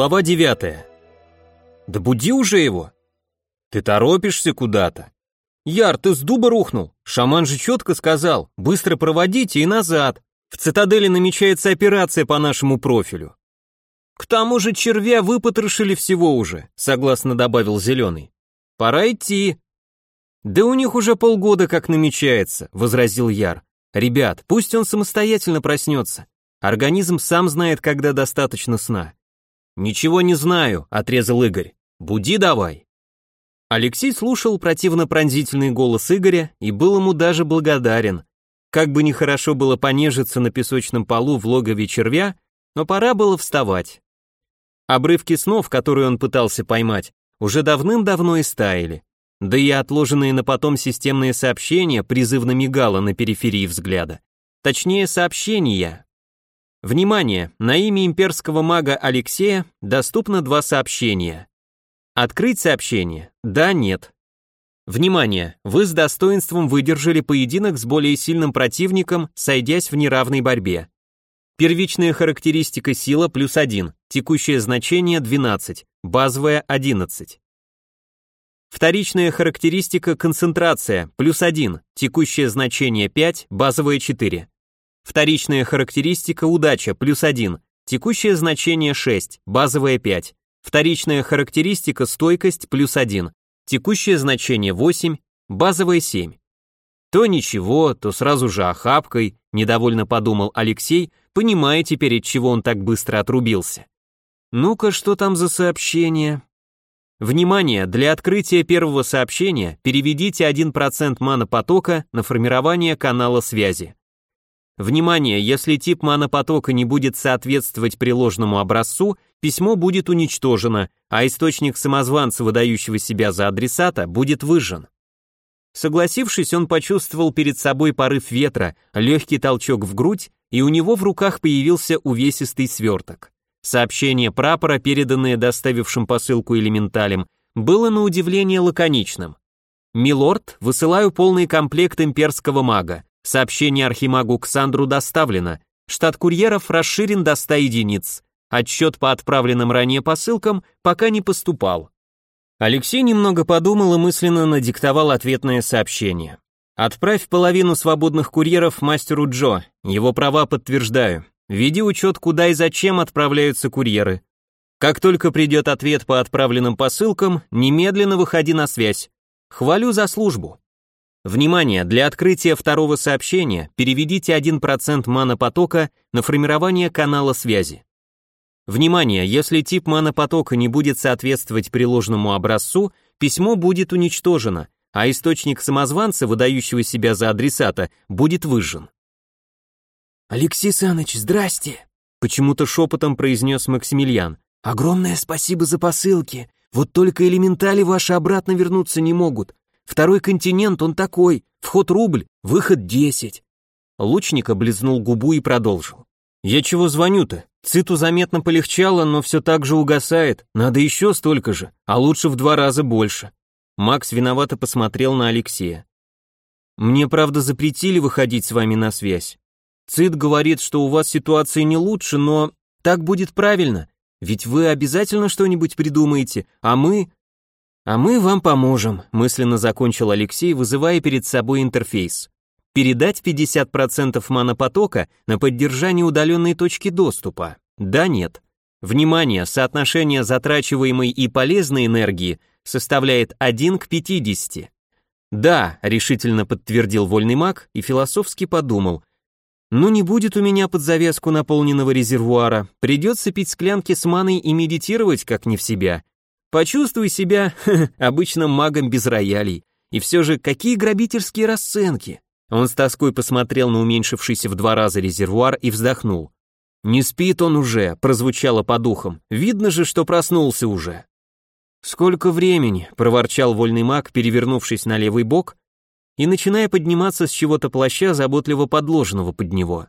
Глава 9. Да буди уже его. Ты торопишься куда-то. Яр, ты с дуба рухнул. Шаман же четко сказал, быстро проводите и назад. В цитадели намечается операция по нашему профилю. К тому же червя выпотрошили всего уже, согласно добавил Зеленый. Пора идти. Да у них уже полгода как намечается, возразил Яр. Ребят, пусть он самостоятельно проснется. Организм сам знает, когда достаточно сна. «Ничего не знаю», — отрезал Игорь. «Буди давай». Алексей слушал противно-пронзительный голос Игоря и был ему даже благодарен. Как бы нехорошо было понежиться на песочном полу в логове червя, но пора было вставать. Обрывки снов, которые он пытался поймать, уже давным-давно истаяли. Да и отложенные на потом системные сообщения призывно мигало на периферии взгляда. Точнее, сообщения, Внимание! На имя имперского мага Алексея доступно два сообщения. Открыть сообщение? Да, нет. Внимание! Вы с достоинством выдержали поединок с более сильным противником, сойдясь в неравной борьбе. Первичная характеристика сила плюс 1, текущее значение 12, базовая 11. Вторичная характеристика концентрация плюс 1, текущее значение 5, базовая 4. Вторичная характеристика удача плюс 1, текущее значение 6, базовая 5. Вторичная характеристика стойкость плюс 1, текущее значение 8, базовая 7. То ничего, то сразу же охапкой, недовольно подумал Алексей, понимая теперь, от чего он так быстро отрубился. Ну-ка, что там за сообщение? Внимание, для открытия первого сообщения переведите 1% манопотока на формирование канала связи. Внимание, если тип манопотока не будет соответствовать приложенному образцу, письмо будет уничтожено, а источник самозванца, выдающего себя за адресата, будет выжжен. Согласившись, он почувствовал перед собой порыв ветра, легкий толчок в грудь, и у него в руках появился увесистый сверток. Сообщение прапора, переданное доставившим посылку элементалем, было на удивление лаконичным. «Милорд, высылаю полный комплект имперского мага. Сообщение архимагу Ксандру доставлено. Штат курьеров расширен до 100 единиц. Отчет по отправленным ранее посылкам пока не поступал. Алексей немного подумал и мысленно надиктовал ответное сообщение. «Отправь половину свободных курьеров мастеру Джо. Его права подтверждаю. Веди учет, куда и зачем отправляются курьеры. Как только придет ответ по отправленным посылкам, немедленно выходи на связь. Хвалю за службу. Внимание, для открытия второго сообщения переведите 1% манопотока на формирование канала связи. Внимание, если тип манопотока не будет соответствовать приложенному образцу, письмо будет уничтожено, а источник самозванца, выдающего себя за адресата, будет выжжен. «Алексей Саныч, здрасте!» Почему-то шепотом произнес Максимилиан. «Огромное спасибо за посылки. Вот только элементали ваши обратно вернуться не могут. Второй континент, он такой, вход рубль, выход десять. Лучник облизнул губу и продолжил. Я чего звоню-то? Циту заметно полегчало, но все так же угасает. Надо еще столько же, а лучше в два раза больше. Макс виновато посмотрел на Алексея. Мне, правда, запретили выходить с вами на связь. Цит говорит, что у вас ситуация не лучше, но так будет правильно. Ведь вы обязательно что-нибудь придумаете, а мы... «А мы вам поможем», — мысленно закончил Алексей, вызывая перед собой интерфейс. «Передать 50% манопотока на поддержание удаленной точки доступа? Да, нет. Внимание, соотношение затрачиваемой и полезной энергии составляет 1 к 50. Да, решительно подтвердил вольный маг и философски подумал. Ну не будет у меня под завязку наполненного резервуара, придется пить склянки с маной и медитировать как не в себя. Почувствуй себя обычным магом без роялей. И все же, какие грабительские расценки. Он с тоской посмотрел на уменьшившийся в два раза резервуар и вздохнул. «Не спит он уже», — прозвучало по духам. «Видно же, что проснулся уже». «Сколько времени?» — проворчал вольный маг, перевернувшись на левый бок и начиная подниматься с чего-то плаща, заботливо подложенного под него.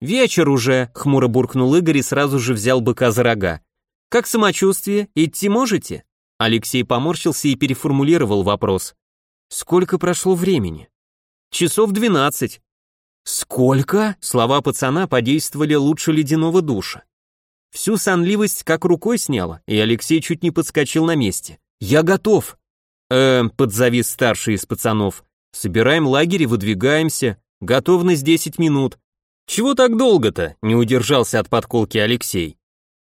«Вечер уже», — хмуро буркнул Игорь и сразу же взял быка за рога. Как самочувствие? Идти можете? Алексей поморщился и переформулировал вопрос. Сколько прошло времени? Часов двенадцать. Сколько? Слова пацана подействовали лучше ледяного душа. Всю сонливость как рукой сняло, и Алексей чуть не подскочил на месте. «Я готов!» «Эм», — подзавис старший из пацанов. «Собираем лагерь и выдвигаемся. Готовность 10 минут». «Чего так долго-то?» — не удержался от подколки Алексей.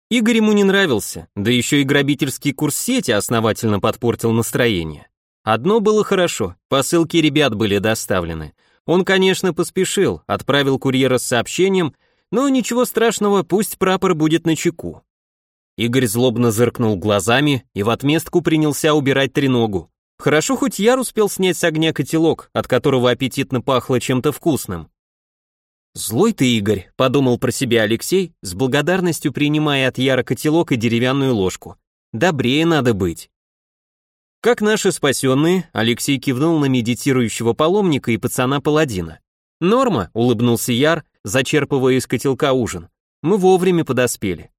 Игорь ему не нравился, да еще и грабительский курс сети основательно подпортил настроение. Одно было хорошо, посылки ребят были доставлены. Он, конечно, поспешил, отправил курьера с сообщением, но ничего страшного, пусть прапор будет на чеку. Игорь злобно зыркнул глазами и в отместку принялся убирать треногу. Хорошо, хоть Яр успел снять с огня котелок, от которого аппетитно пахло чем-то вкусным. «Злой ты, Игорь», — подумал про себя Алексей, с благодарностью принимая от Яра котелок и деревянную ложку. «Добрее надо быть». Как наши спасенные, Алексей кивнул на медитирующего паломника и пацана-паладина. «Норма», — улыбнулся Яр, зачерпывая из котелка ужин. «Мы вовремя подоспели».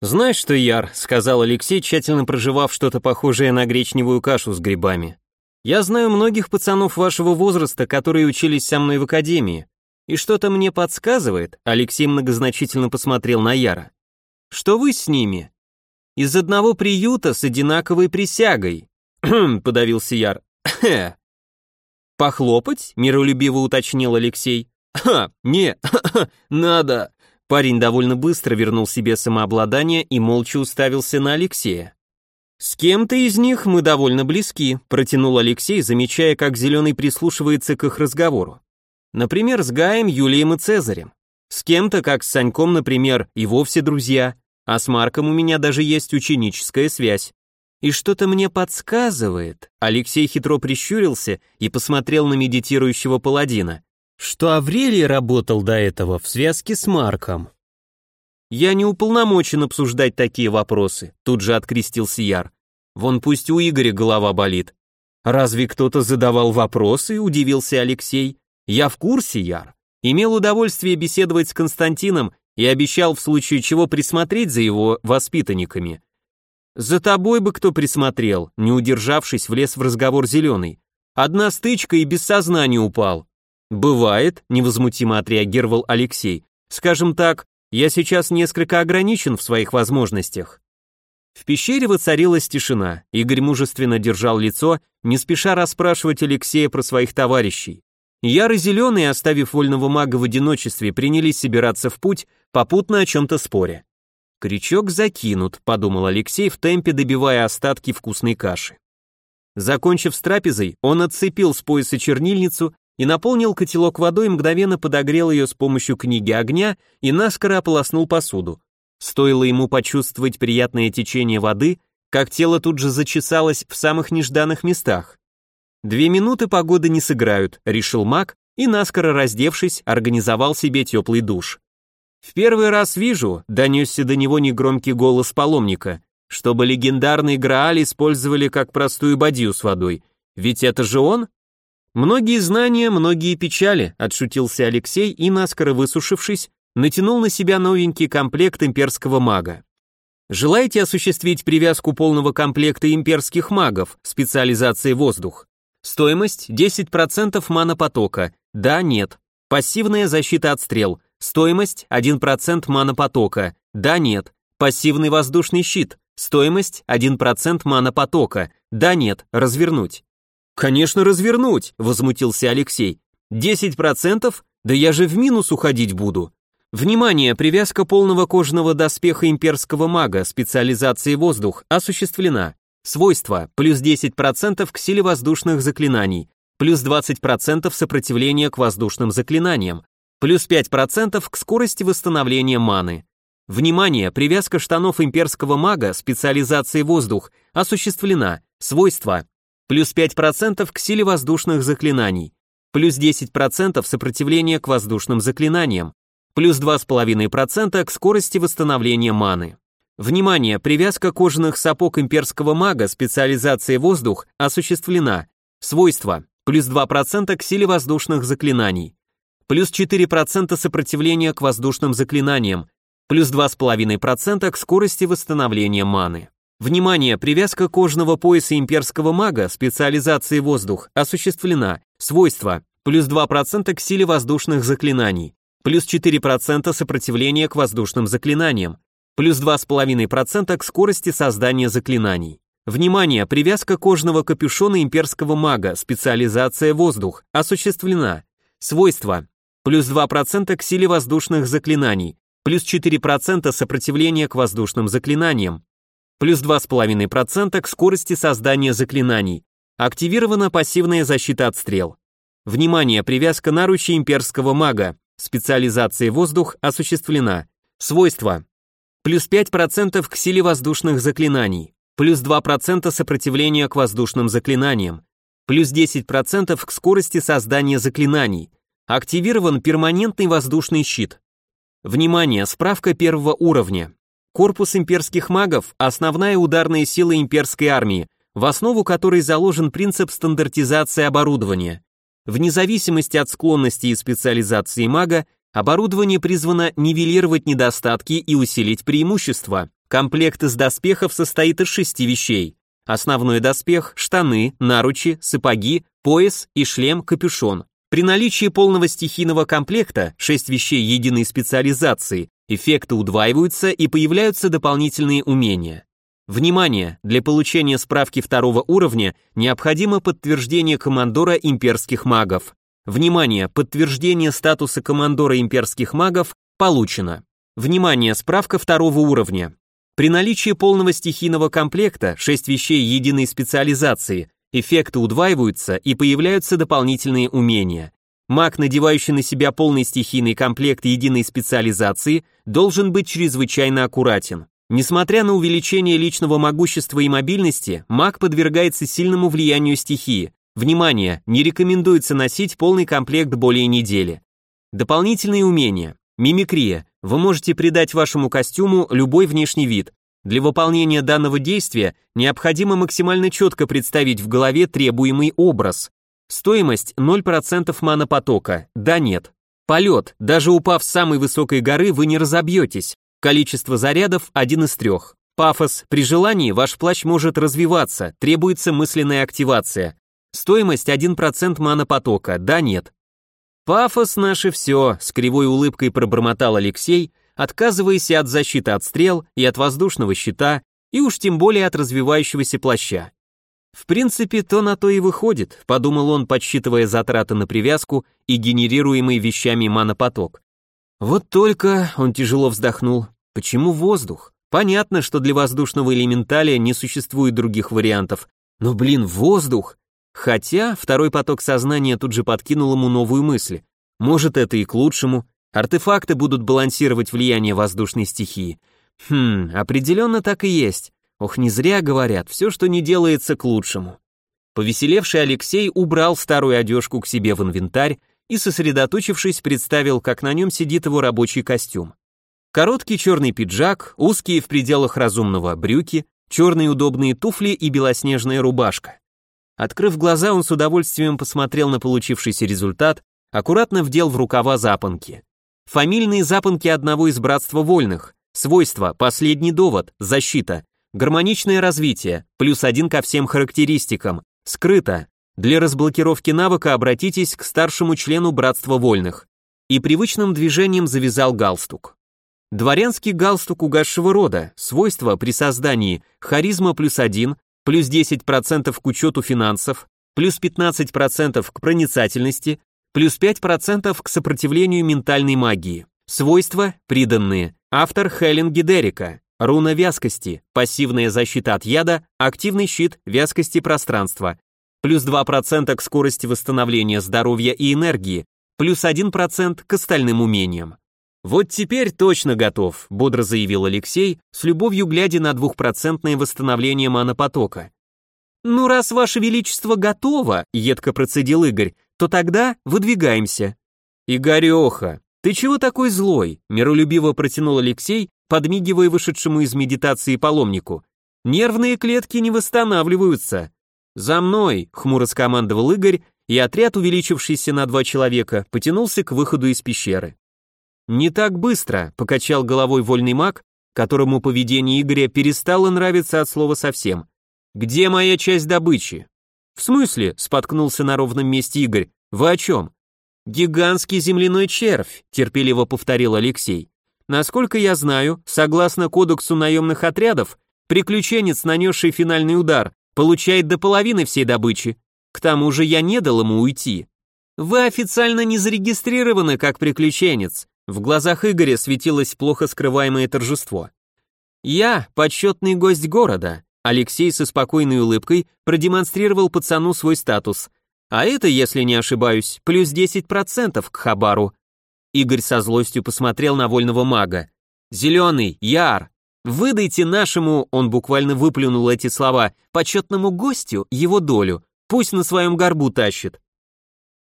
«Знаешь что, Яр», — сказал Алексей, тщательно проживав что-то похожее на гречневую кашу с грибами. «Я знаю многих пацанов вашего возраста, которые учились со мной в академии. И что-то мне подсказывает, Алексей многозначительно посмотрел на Яра, что вы с ними из одного приюта с одинаковой присягой. подавился Яр. Похлопать? миролюбиво уточнил Алексей. Ха, не, надо. Парень довольно быстро вернул себе самообладание и молча уставился на Алексея. «С кем-то из них мы довольно близки», протянул Алексей, замечая, как Зеленый прислушивается к их разговору. Например, с Гаем, Юлием и Цезарем. С кем-то, как с Саньком, например, и вовсе друзья, а с Марком у меня даже есть ученическая связь. И что-то мне подсказывает, Алексей хитро прищурился и посмотрел на медитирующего паладина, что Аврелий работал до этого в связке с Марком. Я не уполномочен обсуждать такие вопросы, тут же открестился Яр. Вон пусть у Игоря голова болит. Разве кто-то задавал вопросы, удивился Алексей. Я в курсе, Яр. Имел удовольствие беседовать с Константином и обещал в случае чего присмотреть за его воспитанниками. За тобой бы кто присмотрел, не удержавшись, влез в разговор зеленый. Одна стычка и без сознания упал. Бывает, невозмутимо отреагировал Алексей. Скажем так, я сейчас несколько ограничен в своих возможностях. В пещере воцарилась тишина. Игорь мужественно держал лицо, не спеша расспрашивать Алексея про своих товарищей. Яры зеленые, оставив вольного мага в одиночестве, принялись собираться в путь, попутно о чем-то споря. «Крючок закинут», — подумал Алексей в темпе, добивая остатки вкусной каши. Закончив с трапезой, он отцепил с пояса чернильницу и наполнил котелок водой, мгновенно подогрел ее с помощью книги огня и наскоро ополоснул посуду. Стоило ему почувствовать приятное течение воды, как тело тут же зачесалось в самых нежданных местах. Две минуты погоды не сыграют, решил маг и, наскоро раздевшись, организовал себе теплый душ. В первый раз вижу, донесся до него негромкий голос паломника, чтобы легендарный Грааль использовали как простую бадью с водой. Ведь это же он? Многие знания, многие печали, отшутился Алексей и, наскоро высушившись, натянул на себя новенький комплект имперского мага. Желаете осуществить привязку полного комплекта имперских магов, специализации воздух? Стоимость 10% манопотока. Да, нет. Пассивная защита от стрел. Стоимость 1% манопотока. Да, нет. Пассивный воздушный щит. Стоимость 1% манопотока. Да, нет. Развернуть. Конечно, развернуть, возмутился Алексей. 10%? Да я же в минус уходить буду. Внимание, привязка полного кожаного доспеха имперского мага специализации воздух осуществлена. Свойства, плюс 10% к силе воздушных заклинаний, плюс 20% сопротивления к воздушным заклинаниям, плюс 5% к скорости восстановления маны. Внимание, привязка штанов имперского мага специализации воздух осуществлена. Свойства, плюс 5% к силе воздушных заклинаний, плюс 10% сопротивления к воздушным заклинаниям, плюс 2,5% к скорости восстановления маны. Внимание, привязка кожаных сапог имперского мага специализации воздух осуществлена. Свойства, плюс 2% к силе воздушных заклинаний, плюс 4% сопротивления к воздушным заклинаниям, плюс 2,5% к скорости восстановления маны. Внимание, привязка кожного пояса имперского мага специализации воздух осуществлена. Свойства, плюс 2% к силе воздушных заклинаний, плюс 4% сопротивления к воздушным заклинаниям, плюс 2,5% к скорости создания заклинаний. Внимание, привязка кожного капюшона имперского мага, специализация воздух, осуществлена. Свойства. Плюс 2% к силе воздушных заклинаний, плюс 4% сопротивления к воздушным заклинаниям, плюс 2,5% к скорости создания заклинаний. Активирована пассивная защита от стрел. Внимание, привязка наручи имперского мага, специализация воздух осуществлена. Свойства. Плюс 5% к силе воздушных заклинаний, плюс 2% сопротивления к воздушным заклинаниям, плюс 10% к скорости создания заклинаний. Активирован перманентный воздушный щит. Внимание, справка первого уровня. Корпус имперских магов – основная ударная сила имперской армии, в основу которой заложен принцип стандартизации оборудования. Вне зависимости от склонности и специализации мага, оборудование призвано нивелировать недостатки и усилить преимущества. Комплект из доспехов состоит из шести вещей. Основной доспех, штаны, наручи, сапоги, пояс и шлем-капюшон. При наличии полного стихийного комплекта, шесть вещей единой специализации, эффекты удваиваются и появляются дополнительные умения. Внимание! Для получения справки второго уровня необходимо подтверждение командора имперских магов. Внимание! Подтверждение статуса командора имперских магов получено. Внимание! Справка второго уровня. При наличии полного стихийного комплекта, 6 вещей единой специализации, эффекты удваиваются и появляются дополнительные умения. Маг, надевающий на себя полный стихийный комплект единой специализации, должен быть чрезвычайно аккуратен. Несмотря на увеличение личного могущества и мобильности, маг подвергается сильному влиянию стихии. Внимание, не рекомендуется носить полный комплект более недели. Дополнительные умения. Мимикрия. Вы можете придать вашему костюму любой внешний вид. Для выполнения данного действия необходимо максимально четко представить в голове требуемый образ. Стоимость 0% манопотока, да нет. Полет, даже упав с самой высокой горы, вы не разобьетесь. Количество зарядов один из трех. Пафос, при желании ваш плащ может развиваться, требуется мысленная активация. Стоимость 1% манопотока, да нет. Пафос наше все, с кривой улыбкой пробормотал Алексей, отказываясь от защиты от стрел и от воздушного щита, и уж тем более от развивающегося плаща. В принципе, то на то и выходит, подумал он, подсчитывая затраты на привязку и генерируемый вещами манопоток. Вот только, он тяжело вздохнул, почему воздух? Понятно, что для воздушного элементаля не существует других вариантов, но, блин, воздух! Хотя второй поток сознания тут же подкинул ему новую мысль. Может, это и к лучшему. Артефакты будут балансировать влияние воздушной стихии. Хм, определенно так и есть. Ох, не зря говорят, все, что не делается, к лучшему. Повеселевший Алексей убрал старую одежку к себе в инвентарь и, сосредоточившись, представил, как на нем сидит его рабочий костюм. Короткий черный пиджак, узкие в пределах разумного брюки, черные удобные туфли и белоснежная рубашка. Открыв глаза, он с удовольствием посмотрел на получившийся результат, аккуратно вдел в рукава запонки. Фамильные запонки одного из братства вольных. Свойства, последний довод, защита. Гармоничное развитие, плюс один ко всем характеристикам. Скрыто. Для разблокировки навыка обратитесь к старшему члену Братства Вольных. И привычным движением завязал галстук. Дворянский галстук угасшего рода, свойства при создании, харизма плюс один, плюс 10% к учету финансов, плюс 15% к проницательности, плюс 5% к сопротивлению ментальной магии. Свойства приданные. Автор Хелен Гидерика. Руна вязкости, пассивная защита от яда, активный щит вязкости пространства. Плюс 2% к скорости восстановления здоровья и энергии, плюс 1% к остальным умениям. «Вот теперь точно готов», — бодро заявил Алексей, с любовью глядя на двухпроцентное восстановление манопотока. «Ну, раз ваше величество готово», — едко процедил Игорь, «то тогда выдвигаемся». «Игореха, ты чего такой злой?» — миролюбиво протянул Алексей, подмигивая вышедшему из медитации паломнику. «Нервные клетки не восстанавливаются». «За мной!» — хмуро скомандовал Игорь, и отряд, увеличившийся на два человека, потянулся к выходу из пещеры. «Не так быстро», — покачал головой вольный маг, которому поведение Игоря перестало нравиться от слова совсем. «Где моя часть добычи?» «В смысле?» — споткнулся на ровном месте Игорь. «Вы о чем?» «Гигантский земляной червь», — терпеливо повторил Алексей. Насколько я знаю, согласно кодексу наемных отрядов, приключенец, нанесший финальный удар, получает до половины всей добычи. К тому же я не дал ему уйти. Вы официально не зарегистрированы как приключенец. В глазах Игоря светилось плохо скрываемое торжество. Я почетный гость города. Алексей со спокойной улыбкой продемонстрировал пацану свой статус. А это, если не ошибаюсь, плюс 10% к Хабару. Игорь со злостью посмотрел на вольного мага. «Зеленый, Яр, выдайте нашему, он буквально выплюнул эти слова, почетному гостю его долю, пусть на своем горбу тащит».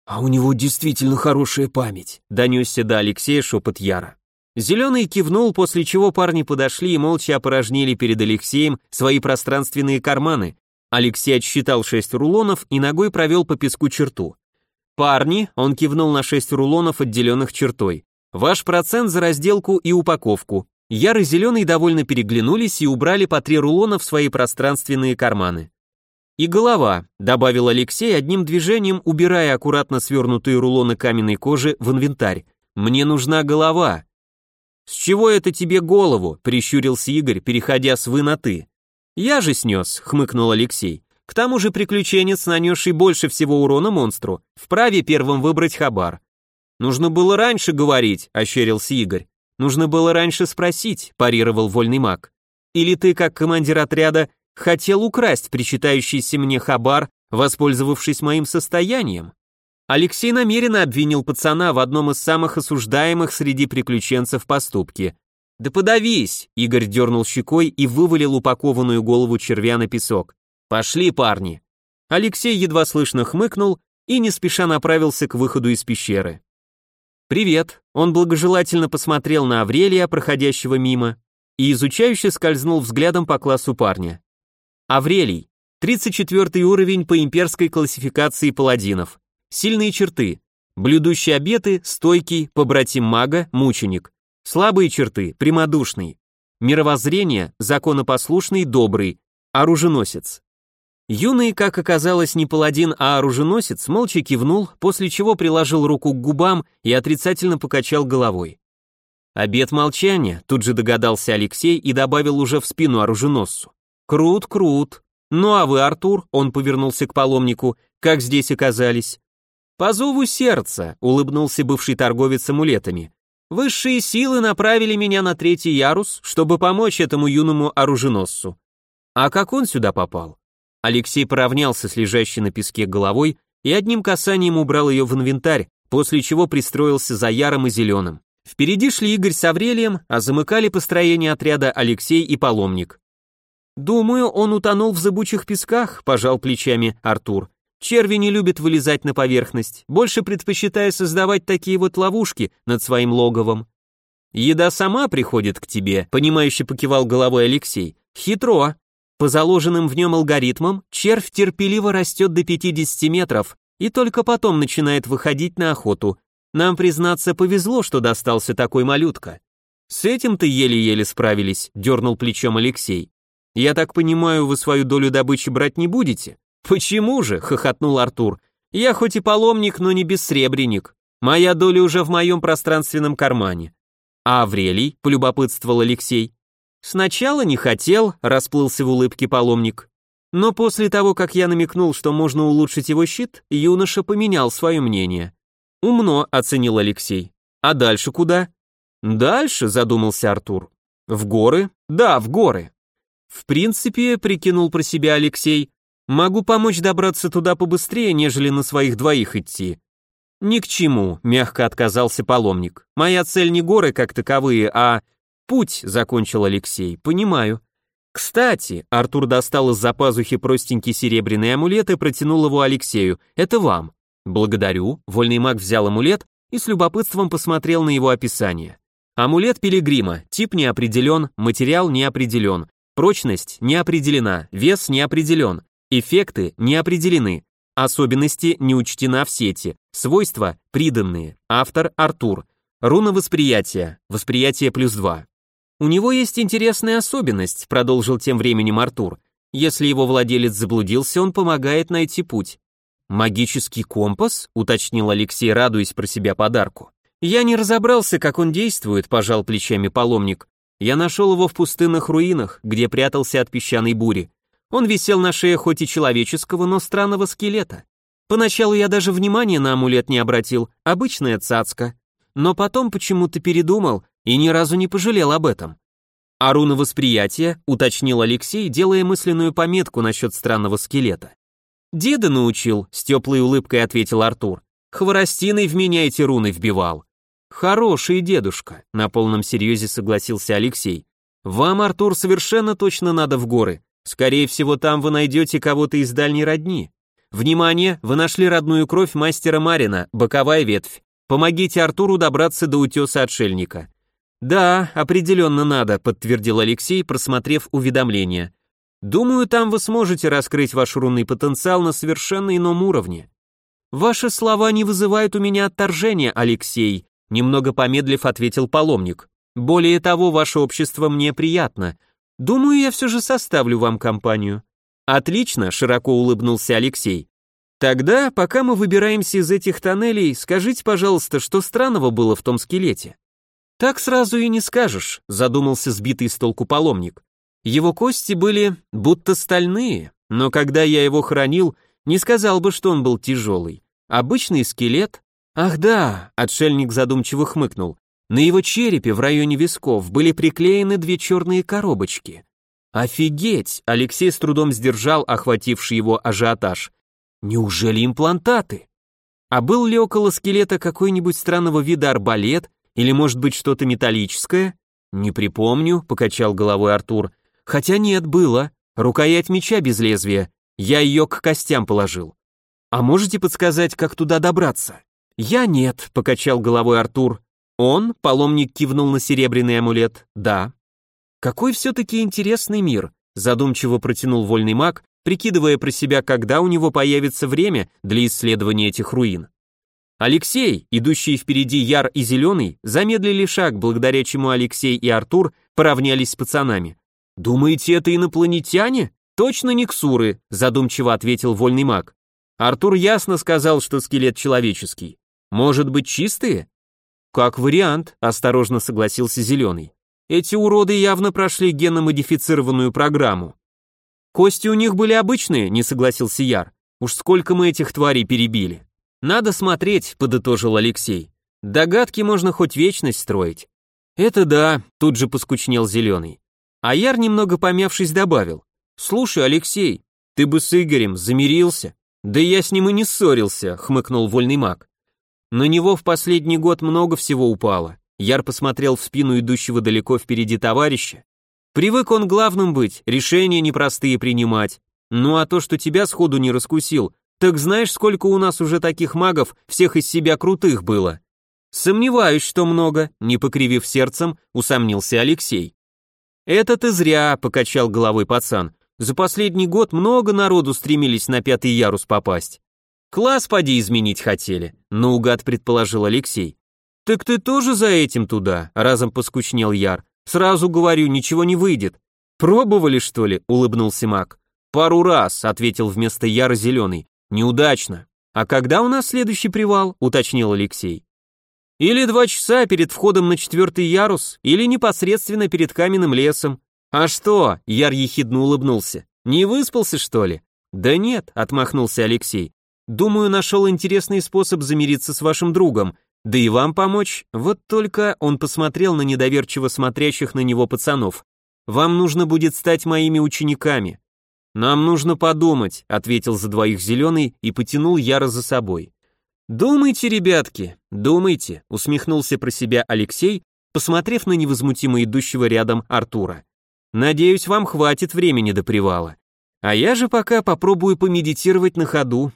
«А у него действительно хорошая память», — донесся до Алексея шепот Яра. Зеленый кивнул, после чего парни подошли и молча опорожнили перед Алексеем свои пространственные карманы. Алексей отсчитал шесть рулонов и ногой провел по песку черту. «Парни», — он кивнул на шесть рулонов, отделенных чертой, «ваш процент за разделку и упаковку». Яр и Зеленый довольно переглянулись и убрали по три рулона в свои пространственные карманы. «И голова», — добавил Алексей одним движением, убирая аккуратно свернутые рулоны каменной кожи в инвентарь. «Мне нужна голова». «С чего это тебе голову?» — прищурился Игорь, переходя с «вы» на «ты». «Я же снес», — хмыкнул Алексей. К тому же приключенец, нанесший больше всего урона монстру, вправе первым выбрать хабар. «Нужно было раньше говорить», — ощерился Игорь. «Нужно было раньше спросить», — парировал вольный маг. «Или ты, как командир отряда, хотел украсть причитающийся мне хабар, воспользовавшись моим состоянием?» Алексей намеренно обвинил пацана в одном из самых осуждаемых среди приключенцев поступки. «Да подавись!» — Игорь дернул щекой и вывалил упакованную голову червя на песок. «Пошли, парни!» Алексей едва слышно хмыкнул и не спеша направился к выходу из пещеры. «Привет!» Он благожелательно посмотрел на Аврелия, проходящего мимо, и изучающе скользнул взглядом по классу парня. Аврелий, 34 уровень по имперской классификации паладинов. Сильные черты. Блюдущий обеты, стойкий, побратим мага, мученик. Слабые черты, прямодушный. Мировоззрение, законопослушный, добрый. Оруженосец. Юный, как оказалось, не паладин, а оруженосец, молча кивнул, после чего приложил руку к губам и отрицательно покачал головой. Обед молчания, тут же догадался Алексей и добавил уже в спину оруженосцу. Крут, крут. Ну а вы, Артур, он повернулся к паломнику, как здесь оказались? По зову сердца, улыбнулся бывший торговец амулетами. Высшие силы направили меня на третий ярус, чтобы помочь этому юному оруженосцу. А как он сюда попал? Алексей поравнялся с лежащей на песке головой и одним касанием убрал ее в инвентарь, после чего пристроился за Яром и Зеленым. Впереди шли Игорь с Аврелием, а замыкали построение отряда Алексей и Паломник. «Думаю, он утонул в зыбучих песках», – пожал плечами Артур. «Черви не любят вылезать на поверхность, больше предпочитая создавать такие вот ловушки над своим логовом». «Еда сама приходит к тебе», – понимающе покивал головой Алексей. «Хитро. По заложенным в нем алгоритмам, червь терпеливо растет до 50 метров и только потом начинает выходить на охоту. Нам, признаться, повезло, что достался такой малютка. С этим-то еле-еле справились, дернул плечом Алексей. Я так понимаю, вы свою долю добычи брать не будете? Почему же? хохотнул Артур. Я хоть и паломник, но не бессребренник. Моя доля уже в моем пространственном кармане. А Аврелий, полюбопытствовал Алексей. Сначала не хотел, расплылся в улыбке паломник. Но после того, как я намекнул, что можно улучшить его щит, юноша поменял свое мнение. Умно, оценил Алексей. А дальше куда? Дальше, задумался Артур. В горы? Да, в горы. В принципе, прикинул про себя Алексей, могу помочь добраться туда побыстрее, нежели на своих двоих идти. Ни к чему, мягко отказался паломник. Моя цель не горы как таковые, а «Путь», — закончил Алексей, — «понимаю». «Кстати», — Артур достал из-за пазухи простенький серебряный амулет и протянул его Алексею. «Это вам». «Благодарю». Вольный маг взял амулет и с любопытством посмотрел на его описание. Амулет пилигрима, тип не определен, материал не определен, прочность не определена, вес не определен, эффекты не определены, особенности не учтена в сети, свойства приданные, автор Артур, руна восприятия, восприятие плюс 2. «У него есть интересная особенность», — продолжил тем временем Артур. «Если его владелец заблудился, он помогает найти путь». «Магический компас?» — уточнил Алексей, радуясь про себя подарку. Я не разобрался, как он действует, пожал плечами паломник. Я нашел его в пустынных руинах, где прятался от песчаной бури. Он висел на шее хоть и человеческого, но странного скелета. Поначалу я даже внимания на амулет не обратил, обычная цацка. Но потом почему-то передумал и ни разу не пожалел об этом. А руна восприятия, уточнил Алексей, делая мысленную пометку насчет странного скелета. Деда научил, с теплой улыбкой ответил Артур. Хворостиной в меня эти руны вбивал. Хороший дедушка, на полном серьезе согласился Алексей. Вам, Артур, совершенно точно надо в горы. Скорее всего, там вы найдете кого-то из дальней родни. Внимание, вы нашли родную кровь мастера Марина, боковая ветвь. Помогите Артуру добраться до утеса отшельника. Да, определенно надо, подтвердил Алексей, просмотрев уведомление. Думаю, там вы сможете раскрыть ваш рунный потенциал на совершенно ином уровне. Ваши слова не вызывают у меня отторжения, Алексей, немного помедлив ответил паломник. Более того, ваше общество мне приятно. Думаю, я все же составлю вам компанию. Отлично, широко улыбнулся Алексей. Тогда, пока мы выбираемся из этих тоннелей, скажите, пожалуйста, что странного было в том скелете? Так сразу и не скажешь, задумался сбитый с толку паломник. Его кости были будто стальные, но когда я его хранил, не сказал бы, что он был тяжелый. Обычный скелет. Ах да, отшельник задумчиво хмыкнул. На его черепе в районе висков были приклеены две черные коробочки. Офигеть! Алексей с трудом сдержал охвативший его ажиотаж. Неужели имплантаты? А был ли около скелета какой-нибудь странного вида арбалет или, может быть, что-то металлическое? Не припомню, покачал головой Артур. Хотя нет, было. Рукоять меча без лезвия. Я ее к костям положил. А можете подсказать, как туда добраться? Я нет, покачал головой Артур. Он, паломник кивнул на серебряный амулет. Да. Какой все-таки интересный мир, задумчиво протянул вольный маг, прикидывая про себя, когда у него появится время для исследования этих руин. Алексей, идущие впереди Яр и Зеленый, замедлили шаг, благодаря чему Алексей и Артур поравнялись с пацанами. «Думаете, это инопланетяне?» «Точно не ксуры», задумчиво ответил вольный маг. Артур ясно сказал, что скелет человеческий. Может быть, чистые? Как вариант, осторожно согласился Зеленый. Эти уроды явно прошли геномодифицированную программу. Кости у них были обычные, не согласился Яр. Уж сколько мы этих тварей перебили. Надо смотреть, подытожил Алексей. Догадки можно хоть вечность строить. Это да, тут же поскучнел Зеленый. А Яр, немного помявшись, добавил. Слушай, Алексей, ты бы с Игорем замирился? Да я с ним и не ссорился, хмыкнул вольный маг. На него в последний год много всего упало. Яр посмотрел в спину идущего далеко впереди товарища Привык он главным быть, решения непростые принимать. Ну а то, что тебя сходу не раскусил, так знаешь, сколько у нас уже таких магов, всех из себя крутых было? Сомневаюсь, что много, не покривив сердцем, усомнился Алексей. Это ты зря, покачал головой пацан. За последний год много народу стремились на пятый ярус попасть. Класс поди изменить хотели, наугад предположил Алексей. Так ты тоже за этим туда, разом поскучнел Яр. Сразу говорю, ничего не выйдет. Пробовали, что ли? улыбнулся Мак. Пару раз, ответил вместо Яра Зеленый. Неудачно. А когда у нас следующий привал? уточнил Алексей. Или два часа перед входом на четвертый ярус, или непосредственно перед каменным лесом. А что? Яр ехидно улыбнулся. Не выспался, что ли? Да нет, отмахнулся Алексей. Думаю, нашел интересный способ замириться с вашим другом. Да и вам помочь, вот только он посмотрел на недоверчиво смотрящих на него пацанов. Вам нужно будет стать моими учениками. Нам нужно подумать, ответил за двоих зеленый и потянул Яра за собой. Думайте, ребятки, думайте, усмехнулся про себя Алексей, посмотрев на невозмутимо идущего рядом Артура. Надеюсь, вам хватит времени до привала. А я же пока попробую помедитировать на ходу,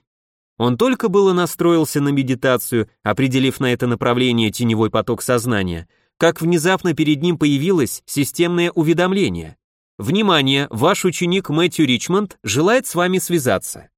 он только было настроился на медитацию, определив на это направление теневой поток сознания, как внезапно перед ним появилось системное уведомление. Внимание, ваш ученик Мэтью Ричмонд желает с вами связаться.